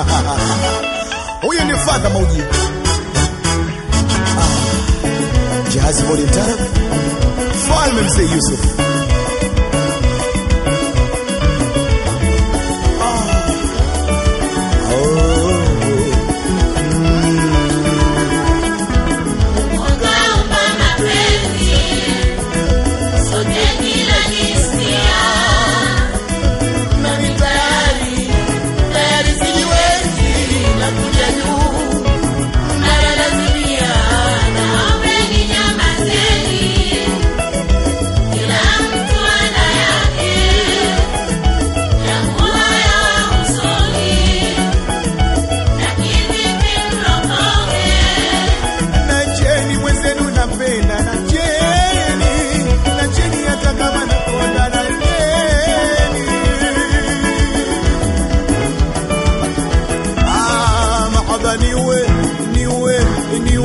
huyu ni fadha mauji ah. jahazi volintana mfalme mzee Yusuf.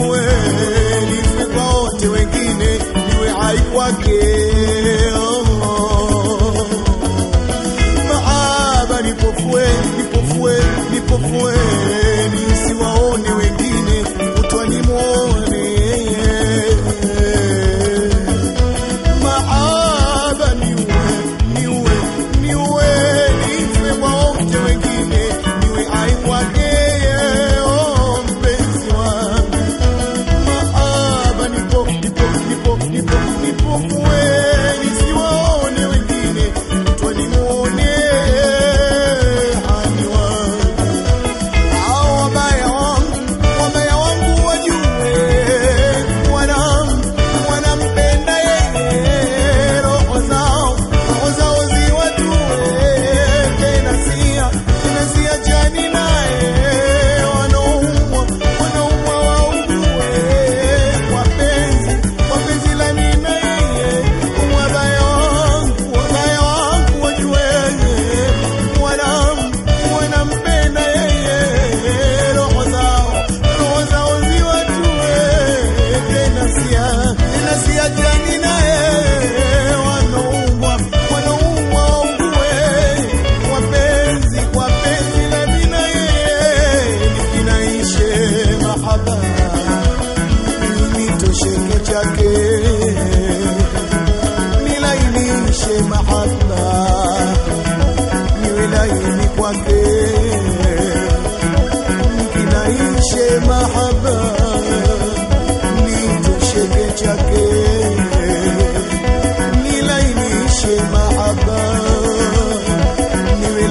away.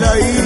ni